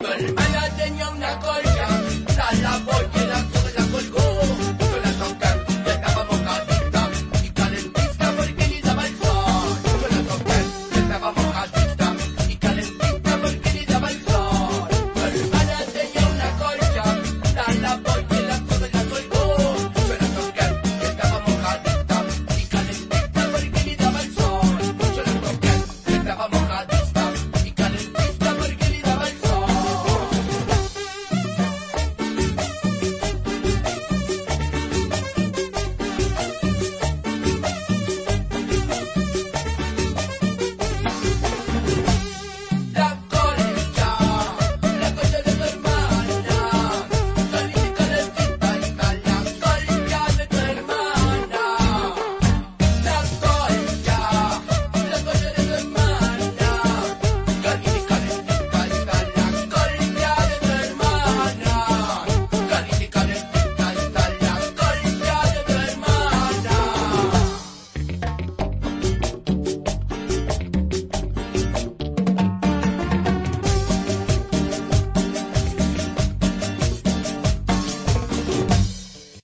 But I not then young, not